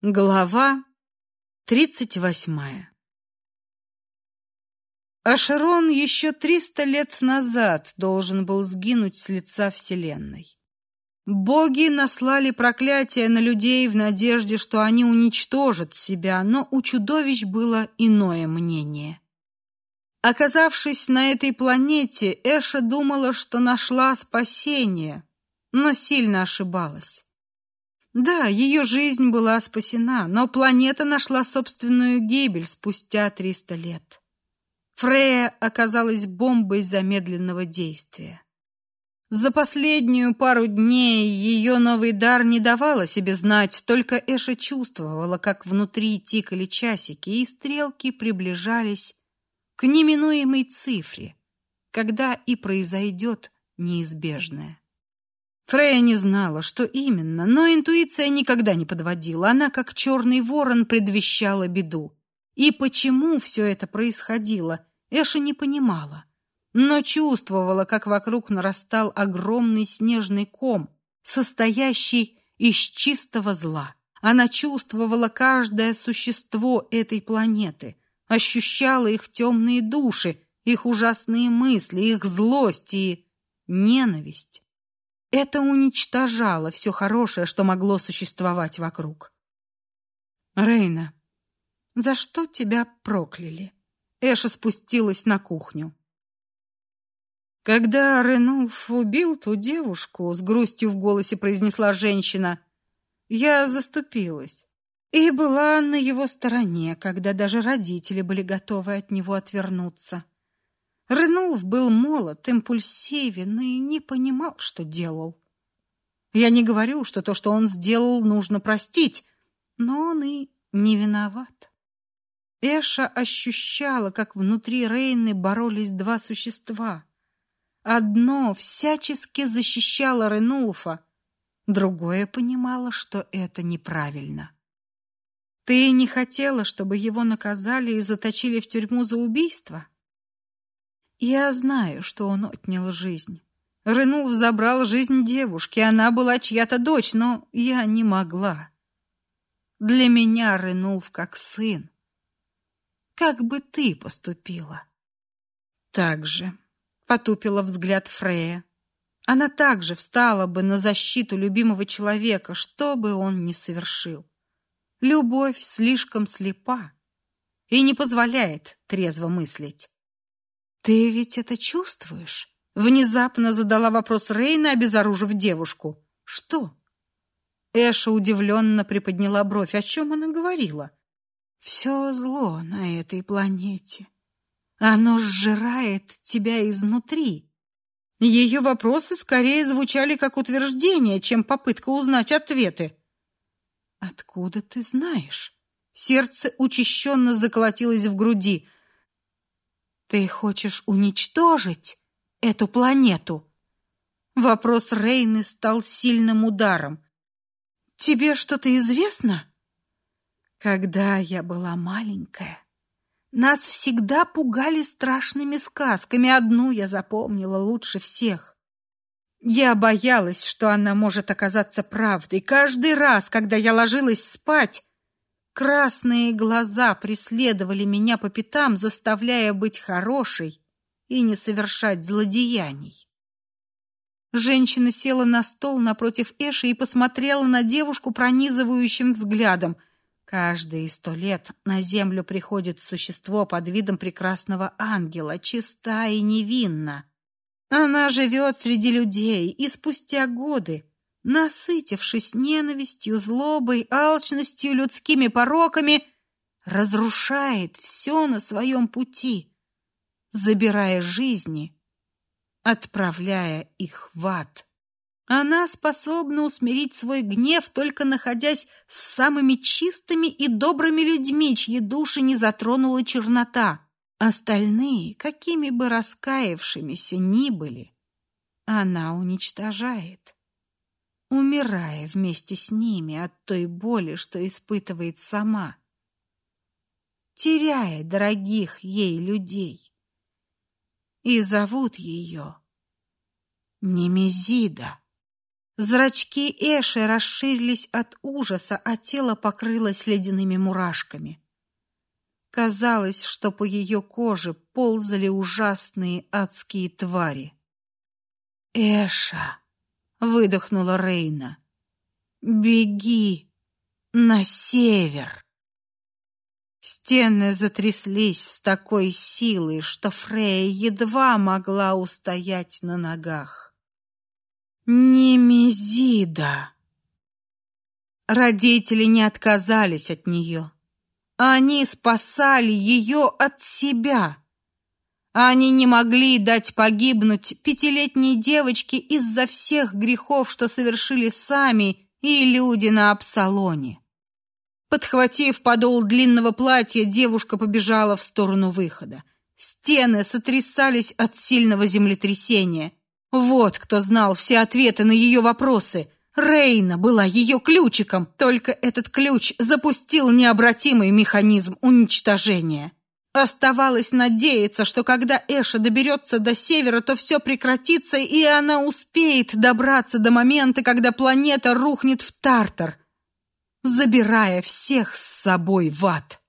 Глава тридцать восьмая Ашерон еще триста лет назад должен был сгинуть с лица Вселенной. Боги наслали проклятие на людей в надежде, что они уничтожат себя, но у чудовищ было иное мнение. Оказавшись на этой планете, Эша думала, что нашла спасение, но сильно ошибалась. Да, ее жизнь была спасена, но планета нашла собственную гибель спустя 300 лет. Фрея оказалась бомбой замедленного действия. За последнюю пару дней ее новый дар не давал о себе знать, только Эша чувствовала, как внутри тикали часики, и стрелки приближались к неминуемой цифре, когда и произойдет неизбежное. Фрея не знала, что именно, но интуиция никогда не подводила. Она, как черный ворон, предвещала беду. И почему все это происходило, Эша не понимала, но чувствовала, как вокруг нарастал огромный снежный ком, состоящий из чистого зла. Она чувствовала каждое существо этой планеты, ощущала их темные души, их ужасные мысли, их злость и ненависть. Это уничтожало все хорошее, что могло существовать вокруг. Рейна, за что тебя прокляли? Эша спустилась на кухню. Когда Ренулф убил ту девушку, с грустью в голосе произнесла женщина, я заступилась и была на его стороне, когда даже родители были готовы от него отвернуться. Ренулф был молод, импульсивен и не понимал, что делал. Я не говорю, что то, что он сделал, нужно простить, но он и не виноват. Эша ощущала, как внутри Рейны боролись два существа. Одно всячески защищало Ренулфа, другое понимало, что это неправильно. Ты не хотела, чтобы его наказали и заточили в тюрьму за убийство? Я знаю, что он отнял жизнь. Ренул забрал жизнь девушки, она была чья-то дочь, но я не могла. Для меня Ренулф как сын. Как бы ты поступила? Так же, потупила взгляд Фрея. Она также встала бы на защиту любимого человека, что бы он ни совершил. Любовь слишком слепа и не позволяет трезво мыслить. Ты ведь это чувствуешь? Внезапно задала вопрос Рейна, обезоружив девушку. Что? Эша удивленно приподняла бровь. О чем она говорила? Все зло на этой планете. Оно сжирает тебя изнутри. Ее вопросы скорее звучали как утверждение, чем попытка узнать ответы. Откуда ты знаешь? Сердце учащенно заколотилось в груди. Ты хочешь уничтожить эту планету? Вопрос Рейны стал сильным ударом. Тебе что-то известно? Когда я была маленькая, нас всегда пугали страшными сказками. Одну я запомнила лучше всех. Я боялась, что она может оказаться правдой. Каждый раз, когда я ложилась спать, Красные глаза преследовали меня по пятам, заставляя быть хорошей и не совершать злодеяний. Женщина села на стол напротив Эши и посмотрела на девушку пронизывающим взглядом. Каждые сто лет на землю приходит существо под видом прекрасного ангела, чиста и невинна. Она живет среди людей, и спустя годы насытившись ненавистью, злобой, алчностью, людскими пороками, разрушает все на своем пути, забирая жизни, отправляя их в ад. Она способна усмирить свой гнев, только находясь с самыми чистыми и добрыми людьми, чьи души не затронула чернота. Остальные, какими бы раскаявшимися ни были, она уничтожает умирая вместе с ними от той боли, что испытывает сама, теряя дорогих ей людей. И зовут ее Немезида. Зрачки Эши расширились от ужаса, а тело покрылось ледяными мурашками. Казалось, что по ее коже ползали ужасные адские твари. «Эша!» — выдохнула Рейна. «Беги на север!» Стены затряслись с такой силой, что Фрея едва могла устоять на ногах. Немезида! Родители не отказались от нее. Они спасали ее от себя. Они не могли дать погибнуть пятилетней девочке из-за всех грехов, что совершили сами и люди на Апсалоне. Подхватив подол длинного платья, девушка побежала в сторону выхода. Стены сотрясались от сильного землетрясения. Вот кто знал все ответы на ее вопросы. Рейна была ее ключиком, только этот ключ запустил необратимый механизм уничтожения. Оставалось надеяться, что когда Эша доберется до севера, то все прекратится, и она успеет добраться до момента, когда планета рухнет в Тартар, забирая всех с собой в ад.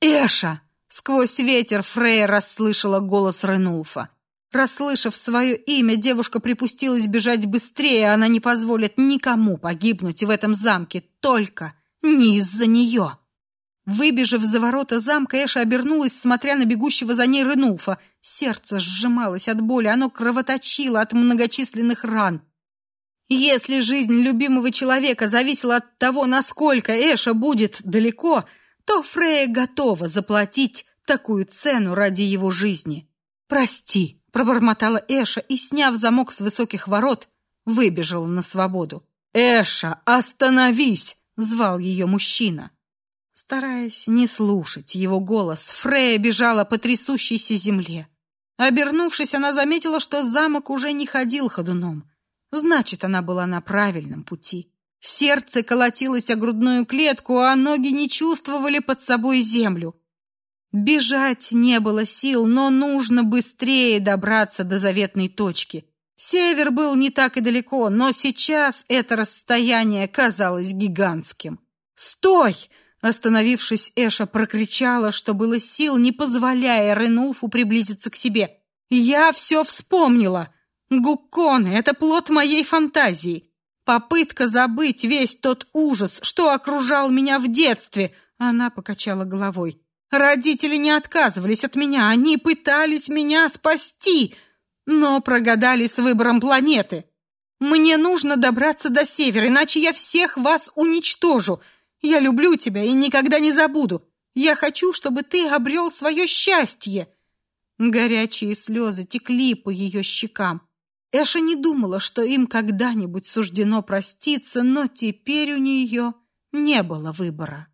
«Эша!» — сквозь ветер Фрейя расслышала голос Ренулфа. Расслышав свое имя, девушка припустилась бежать быстрее, она не позволит никому погибнуть в этом замке, только не из-за нее. Выбежав за ворота замка, Эша обернулась, смотря на бегущего за ней Ренулфа. Сердце сжималось от боли, оно кровоточило от многочисленных ран. Если жизнь любимого человека зависела от того, насколько Эша будет далеко, то Фрея готова заплатить такую цену ради его жизни. «Прости», пробормотала Эша и, сняв замок с высоких ворот, выбежала на свободу. «Эша, остановись!» — звал ее мужчина. Стараясь не слушать его голос, Фрея бежала по трясущейся земле. Обернувшись, она заметила, что замок уже не ходил ходуном. Значит, она была на правильном пути. Сердце колотилось о грудную клетку, а ноги не чувствовали под собой землю. Бежать не было сил, но нужно быстрее добраться до заветной точки. Север был не так и далеко, но сейчас это расстояние казалось гигантским. «Стой!» Остановившись, Эша прокричала, что было сил, не позволяя Ренулфу приблизиться к себе. «Я все вспомнила! Гукконы — это плод моей фантазии. Попытка забыть весь тот ужас, что окружал меня в детстве!» Она покачала головой. Родители не отказывались от меня, они пытались меня спасти, но прогадали с выбором планеты. Мне нужно добраться до севера, иначе я всех вас уничтожу. Я люблю тебя и никогда не забуду. Я хочу, чтобы ты обрел свое счастье. Горячие слезы текли по ее щекам. Эша не думала, что им когда-нибудь суждено проститься, но теперь у нее не было выбора.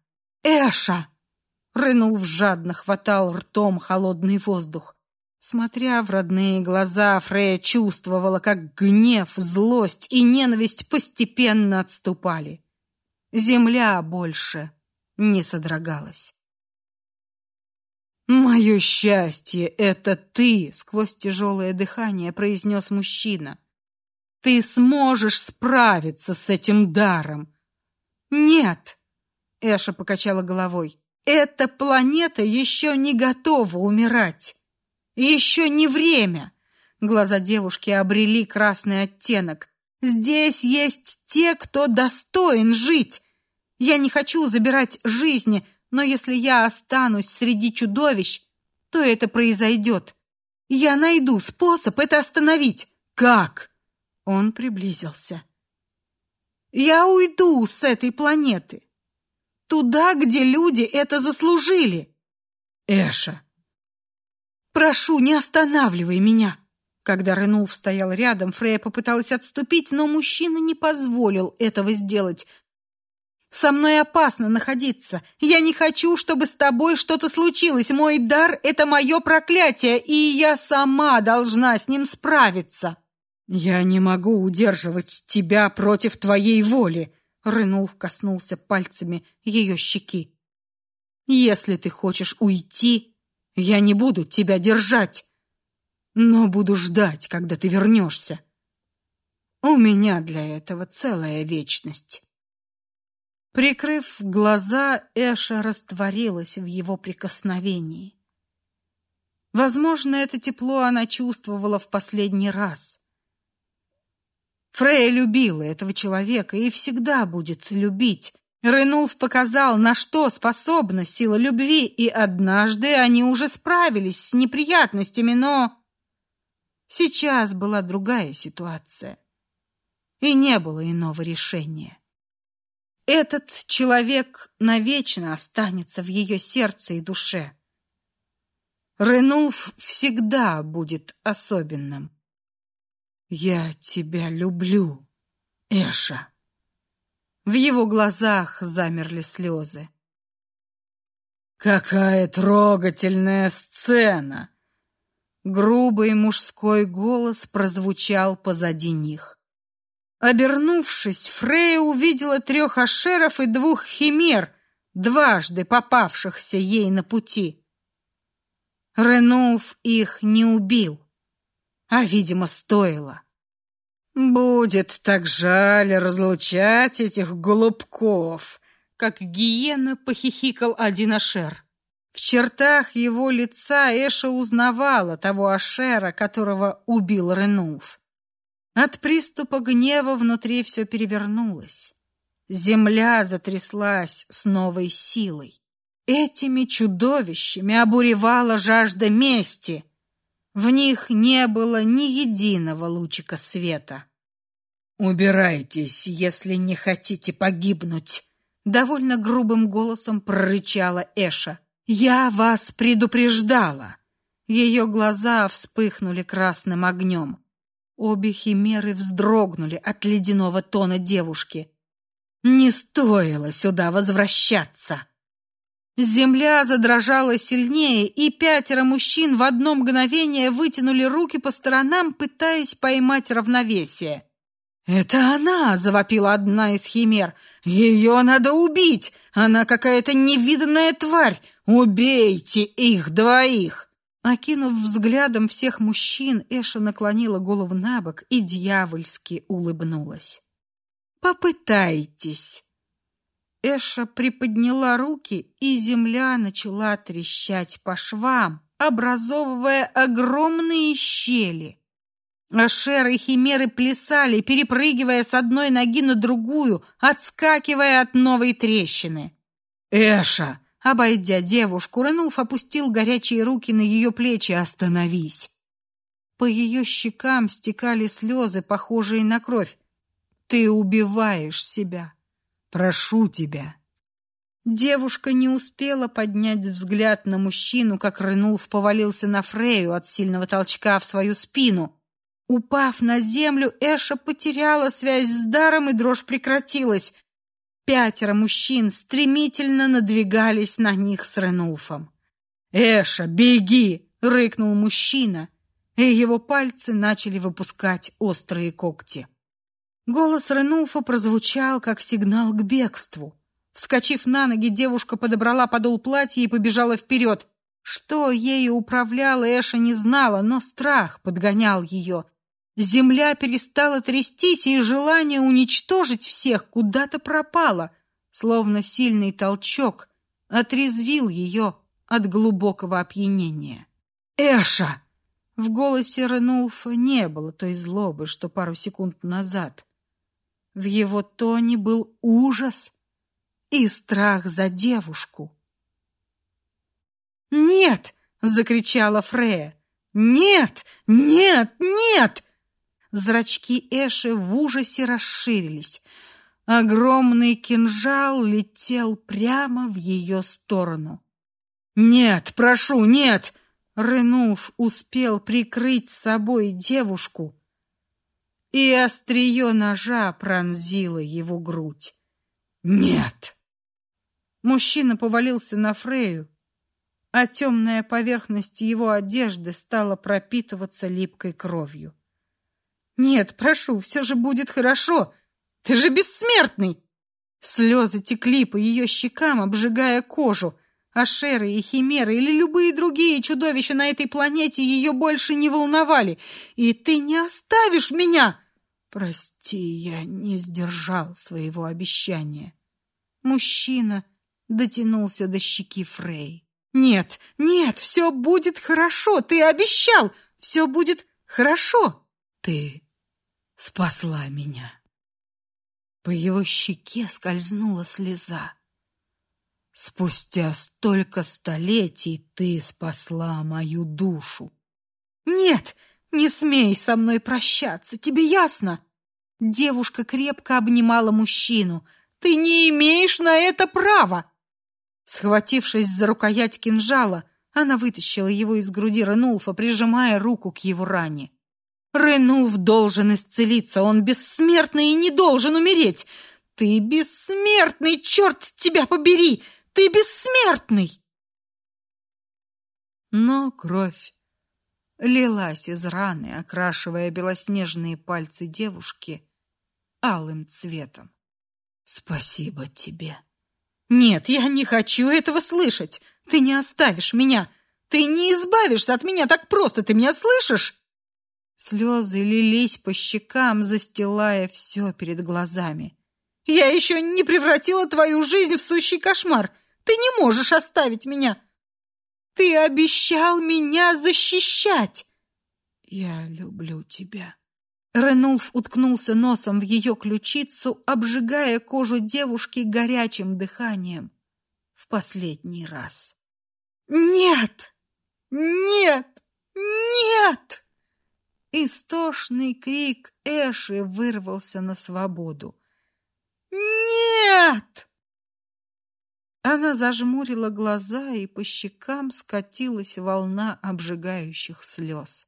Эша Рынул в жадно хватал ртом холодный воздух. Смотря в родные глаза, Фрея чувствовала, как гнев, злость и ненависть постепенно отступали. Земля больше не содрогалась. «Мое счастье — это ты!» — сквозь тяжелое дыхание произнес мужчина. «Ты сможешь справиться с этим даром!» «Нет!» — Эша покачала головой. Эта планета еще не готова умирать. Еще не время. Глаза девушки обрели красный оттенок. Здесь есть те, кто достоин жить. Я не хочу забирать жизни, но если я останусь среди чудовищ, то это произойдет. Я найду способ это остановить. Как? Он приблизился. Я уйду с этой планеты. Туда, где люди это заслужили. Эша. Прошу, не останавливай меня. Когда Ренулф стоял рядом, Фрея попыталась отступить, но мужчина не позволил этого сделать. Со мной опасно находиться. Я не хочу, чтобы с тобой что-то случилось. Мой дар это мое проклятие, и я сама должна с ним справиться. Я не могу удерживать тебя против твоей воли, Рынул коснулся пальцами ее щеки. Если ты хочешь уйти, я не буду тебя держать, но буду ждать, когда ты вернешься. У меня для этого целая вечность. Прикрыв глаза, Эша растворилась в его прикосновении. Возможно, это тепло она чувствовала в последний раз. Фрея любила этого человека и всегда будет любить. Ренулф показал, на что способна сила любви, и однажды они уже справились с неприятностями, но сейчас была другая ситуация, и не было иного решения. Этот человек навечно останется в ее сердце и душе. Ренулф всегда будет особенным. Я тебя люблю, Эша. В его глазах замерли слезы. Какая трогательная сцена. Грубый мужской голос прозвучал позади них. Обернувшись, Фрея увидела трех ашеров и двух химер, дважды попавшихся ей на пути. Ренулф их не убил, а, видимо, стоило. Будет так жаль разлучать этих голубков, как гиена похихикал один Ашер. В чертах его лица Эша узнавала того Ашера, которого убил Ренулф. От приступа гнева внутри все перевернулось. Земля затряслась с новой силой. Этими чудовищами обуревала жажда мести. В них не было ни единого лучика света. Убирайтесь, если не хотите погибнуть, довольно грубым голосом прорычала Эша. Я вас предупреждала. Ее глаза вспыхнули красным огнем. Обе химеры вздрогнули от ледяного тона девушки. Не стоило сюда возвращаться. Земля задрожала сильнее, и пятеро мужчин в одно мгновение вытянули руки по сторонам, пытаясь поймать равновесие. «Это она!» — завопила одна из химер. «Ее надо убить! Она какая-то невиданная тварь! Убейте их двоих!» Окинув взглядом всех мужчин, Эша наклонила голову на бок и дьявольски улыбнулась. «Попытайтесь!» Эша приподняла руки, и земля начала трещать по швам, образовывая огромные щели. Ашеры и химеры плясали, перепрыгивая с одной ноги на другую, отскакивая от новой трещины. «Эша!» Обойдя девушку, Ренулф опустил горячие руки на ее плечи. «Остановись!» По ее щекам стекали слезы, похожие на кровь. «Ты убиваешь себя!» Прошу тебя. Девушка не успела поднять взгляд на мужчину, как Ренулф повалился на Фрею от сильного толчка в свою спину. Упав на землю, Эша потеряла связь с даром, и дрожь прекратилась. Пятеро мужчин стремительно надвигались на них с Ренулфом. «Эша, беги!» — рыкнул мужчина, и его пальцы начали выпускать острые когти. Голос Ренулфа прозвучал как сигнал к бегству. Вскочив на ноги, девушка подобрала подол платья и побежала вперед. Что ею управляло, Эша не знала, но страх подгонял ее. Земля перестала трястись, и желание уничтожить всех куда-то пропало, словно сильный толчок отрезвил ее от глубокого опьянения. «Эша!» В голосе Ренулфа не было той злобы, что пару секунд назад. В его тоне был ужас и страх за девушку. «Нет!» — закричала Фрея. «Нет! Нет! Нет!» Зрачки Эши в ужасе расширились. Огромный кинжал летел прямо в ее сторону. «Нет, прошу, нет!» Ренуф успел прикрыть собой девушку, и острие ножа пронзило его грудь. Нет. Мужчина повалился на Фрею, а темная поверхность его одежды стала пропитываться липкой кровью. Нет, прошу, все же будет хорошо. Ты же бессмертный. Слезы текли по ее щекам, обжигая кожу. А шеры и химеры или любые другие чудовища на этой планете ее больше не волновали. И ты не оставишь меня. Прости, я не сдержал своего обещания. Мужчина дотянулся до щеки Фрей. Нет, нет, все будет хорошо. Ты обещал, все будет хорошо. Ты спасла меня. По его щеке скользнула слеза. Спустя столько столетий ты спасла мою душу. Нет, не смей со мной прощаться, тебе ясно? Девушка крепко обнимала мужчину. Ты не имеешь на это права. Схватившись за рукоять кинжала, она вытащила его из груди Ренулфа, прижимая руку к его ране. Ренулф должен исцелиться, он бессмертный и не должен умереть. Ты бессмертный, черт тебя побери! Ты бессмертный! Но кровь лилась из раны, окрашивая белоснежные пальцы девушки алым цветом. Спасибо тебе. Нет, я не хочу этого слышать. Ты не оставишь меня. Ты не избавишься от меня так просто. Ты меня слышишь? Слезы лились по щекам, застилая все перед глазами. Я еще не превратила твою жизнь в сущий кошмар. Ты не можешь оставить меня. Ты обещал меня защищать. Я люблю тебя. Ренулф уткнулся носом в ее ключицу, обжигая кожу девушки горячим дыханием. В последний раз. Нет! Нет! Нет! Истошный крик Эши вырвался на свободу. Нет! Она зажмурила глаза, и по щекам скатилась волна обжигающих слез.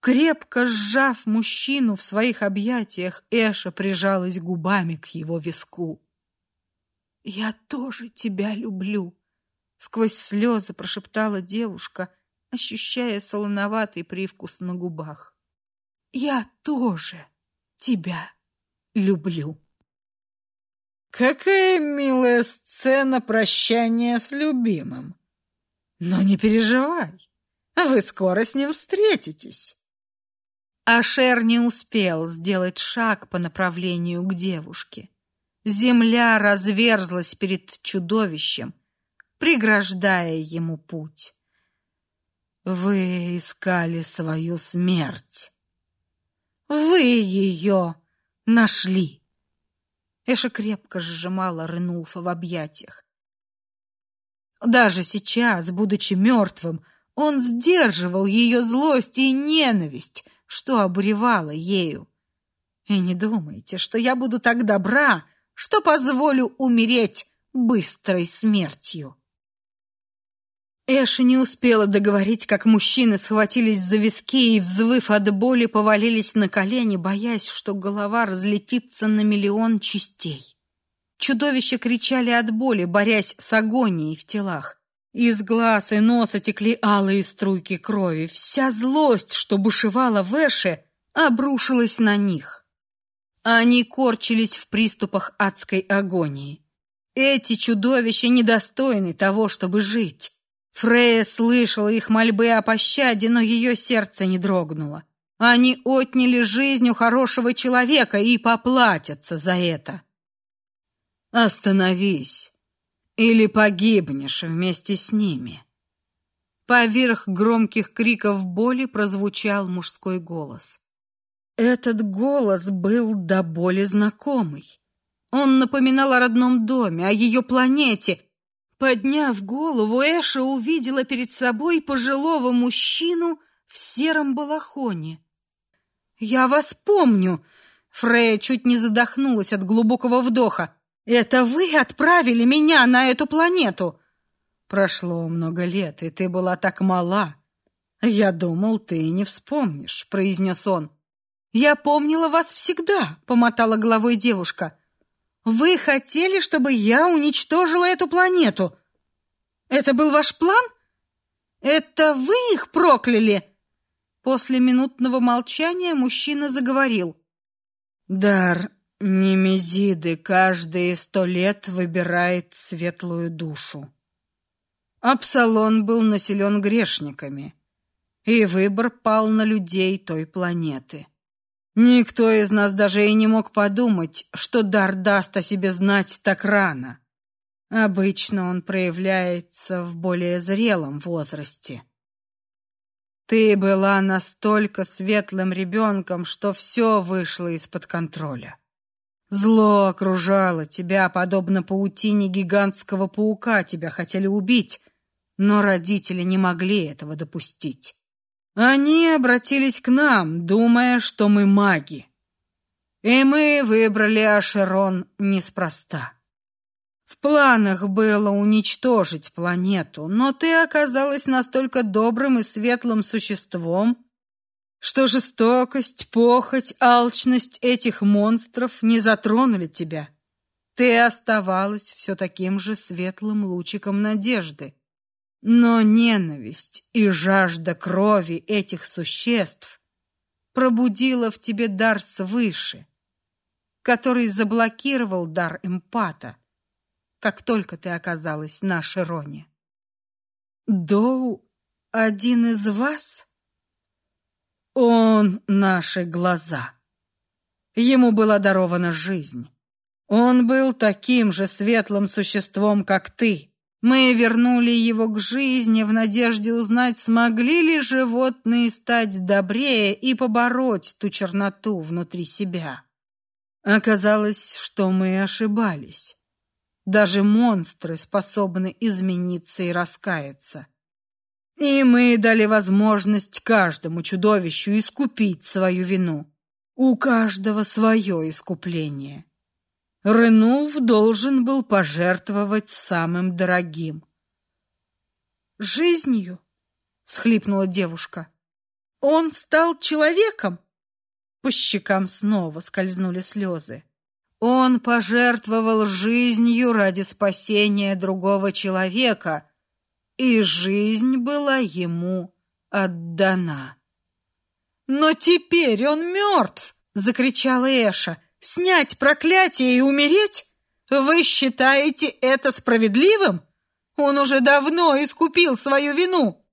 Крепко сжав мужчину в своих объятиях, Эша прижалась губами к его виску. «Я тоже тебя люблю», — сквозь слезы прошептала девушка, ощущая солоноватый привкус на губах. «Я тоже тебя люблю». Какая милая сцена прощания с любимым. Но не переживай, вы скоро с ним встретитесь. Ашер не успел сделать шаг по направлению к девушке. Земля разверзлась перед чудовищем, преграждая ему путь. Вы искали свою смерть. Вы ее нашли. Эша крепко сжимала Ренулфа в объятиях. Даже сейчас, будучи мертвым, он сдерживал ее злость и ненависть, что обуревало ею. И не думайте, что я буду так добра, что позволю умереть быстрой смертью. Эша не успела договорить, как мужчины схватились за виски и, взвыв от боли, повалились на колени, боясь, что голова разлетится на миллион частей. Чудовища кричали от боли, борясь с агонией в телах. Из глаз и носа текли алые струйки крови. Вся злость, что бушевала в Эше, обрушилась на них. Они корчились в приступах адской агонии. Эти чудовища недостойны того, чтобы жить. Фрея слышала их мольбы о пощаде, но ее сердце не дрогнуло. Они отняли жизнь у хорошего человека и поплатятся за это. Остановись, или погибнешь вместе с ними. Поверх громких криков боли прозвучал мужской голос. Этот голос был до боли знакомый. Он напоминал о родном доме, о ее планете, Подняв голову, Эша увидела перед собой пожилого мужчину в сером балахоне. «Я вас помню!» Фрея чуть не задохнулась от глубокого вдоха. «Это вы отправили меня на эту планету!» «Прошло много лет, и ты была так мала. Я думал, ты не вспомнишь», — произнес он. «Я помнила вас всегда», — помотала головой девушка. Вы хотели, чтобы я уничтожила эту планету? Это был ваш план? Это вы их прокляли? После минутного молчания мужчина заговорил. Дар Немезиды каждые сто лет выбирает светлую душу. Апсалон был населен грешниками, и выбор пал на людей той планеты. Никто из нас даже и не мог подумать, что дар даст о себе знать так рано. Обычно он проявляется в более зрелом возрасте. Ты была настолько светлым ребенком, что все вышло из-под контроля. Зло окружало тебя, подобно паутине гигантского паука, тебя хотели убить, но родители не могли этого допустить. Они обратились к нам, думая, что мы маги. И мы выбрали Ашерон неспроста. В планах было уничтожить планету, но ты оказалась настолько добрым и светлым существом, что жестокость, похоть, алчность этих монстров не затронули тебя. Ты оставалась все таким же светлым лучиком надежды. Но ненависть и жажда крови этих существ пробудила в тебе дар свыше, который заблокировал дар эмпата, как только ты оказалась на Широне. Доу один из вас? Он наши глаза. Ему была дарована жизнь. Он был таким же светлым существом, как ты. Мы вернули его к жизни в надежде узнать, смогли ли животные стать добрее и побороть ту черноту внутри себя. Оказалось, что мы ошибались. Даже монстры способны измениться и раскаяться. И мы дали возможность каждому чудовищу искупить свою вину. У каждого свое искупление. Ренулф должен был пожертвовать самым дорогим. «Жизнью?» — всхлипнула девушка. «Он стал человеком?» По щекам снова скользнули слезы. Он пожертвовал жизнью ради спасения другого человека, и жизнь была ему отдана. «Но теперь он мертв!» — закричала Эша. Снять проклятие и умереть? Вы считаете это справедливым? Он уже давно искупил свою вину.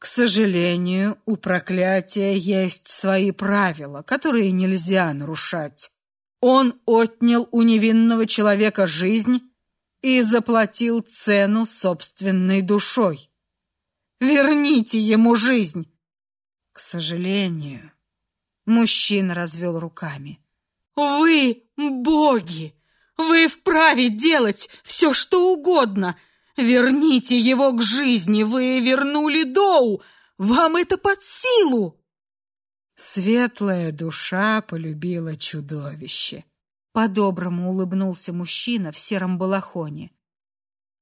К сожалению, у проклятия есть свои правила, которые нельзя нарушать. Он отнял у невинного человека жизнь и заплатил цену собственной душой. Верните ему жизнь. К сожалению, мужчина развел руками. Вы боги! Вы вправе делать все, что угодно. Верните его к жизни. Вы вернули Доу. Вам это под силу. Светлая душа полюбила чудовище. По-доброму улыбнулся мужчина в сером балахоне.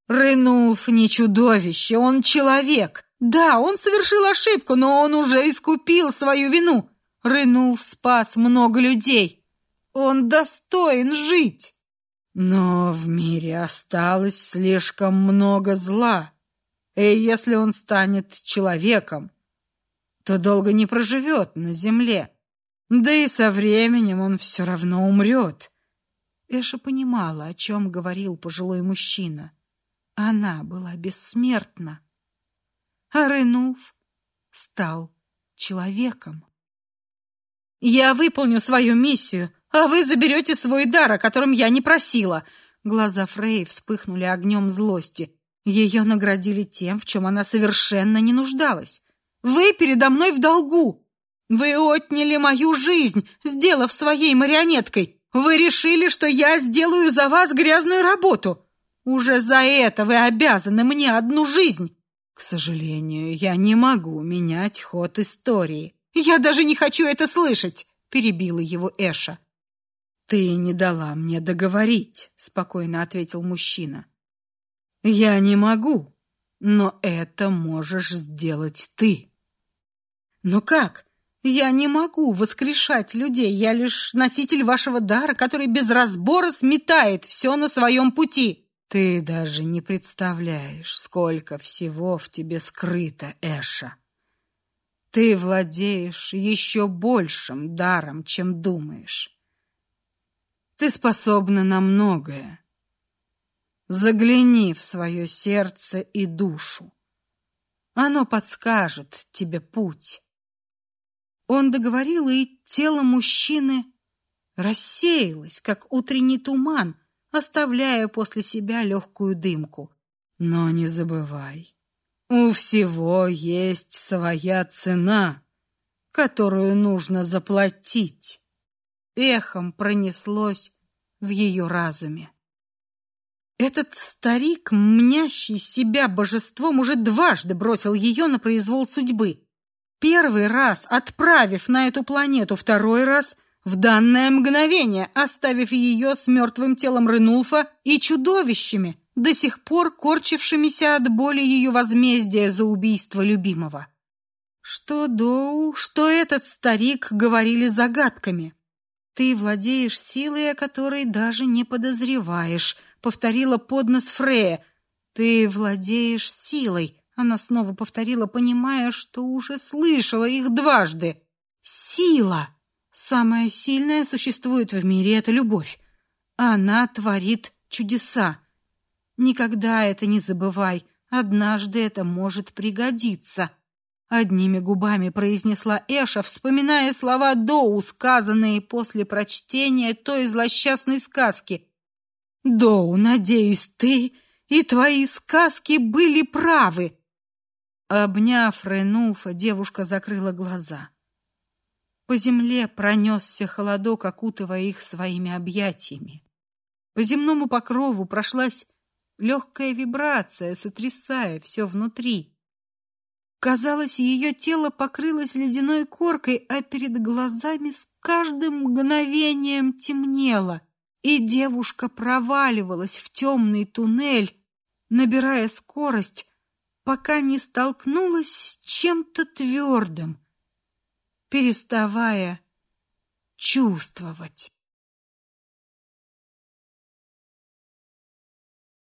Ренулф не чудовище, он человек. Да, он совершил ошибку, но он уже искупил свою вину. Ренулф спас много людей. Он достоин жить. Но в мире осталось слишком много зла. И если он станет человеком, то долго не проживет на земле. Да и со временем он все равно умрет. Эша понимала, о чем говорил пожилой мужчина. Она была бессмертна. А Ренуф стал человеком. «Я выполню свою миссию», а вы заберете свой дар, о котором я не просила. Глаза Фрей вспыхнули огнем злости. Ее наградили тем, в чем она совершенно не нуждалась. Вы передо мной в долгу. Вы отняли мою жизнь, сделав своей марионеткой. Вы решили, что я сделаю за вас грязную работу. Уже за это вы обязаны мне одну жизнь. К сожалению, я не могу менять ход истории. Я даже не хочу это слышать, перебила его Эша. Ты не дала мне договорить, спокойно ответил мужчина. Я не могу, но это можешь сделать ты. Но как? Я не могу воскрешать людей, я лишь носитель вашего дара, который без разбора сметает все на своем пути. Ты даже не представляешь, сколько всего в тебе скрыто, Эша. Ты владеешь еще большим даром, чем думаешь. Ты способна на многое. Загляни в свое сердце и душу. Оно подскажет тебе путь. Он договорил и тело мужчины рассеялось, как утренний туман, оставляя после себя легкую дымку. Но не забывай, у всего есть своя цена, которую нужно заплатить. Эхом пронеслось в ее разуме. Этот старик, мнящий себя божеством, уже дважды бросил ее на произвол судьбы. Первый раз отправив на эту планету, второй раз в данное мгновение, оставив ее с мертвым телом Ренулфа и чудовищами, до сих пор корчившимися от боли ее возмездия за убийство любимого. Что Доу, что этот старик говорили загадками. Ты владеешь силой, о которой даже не подозреваешь, повторила поднос Фрея. Ты владеешь силой, она снова повторила, понимая, что уже слышала их дважды. Сила. Самое сильное существует в мире это любовь. Она творит чудеса. Никогда это не забывай. Однажды это может пригодиться. Одними губами произнесла Эша, вспоминая слова Доу, сказанные после прочтения той злосчастной сказки. Доу, надеюсь, ты и твои сказки были правы. Обняв Ренулфа, девушка закрыла глаза. По земле пронесся холодок, окутывая их своими объятиями. По земному покрову прошлась легкая вибрация, сотрясая все внутри. Казалось, ее тело покрылось ледяной коркой, а перед глазами с каждым мгновением темнело, и девушка проваливалась в темный туннель, набирая скорость, пока не столкнулась с чем-то твердым, переставая чувствовать.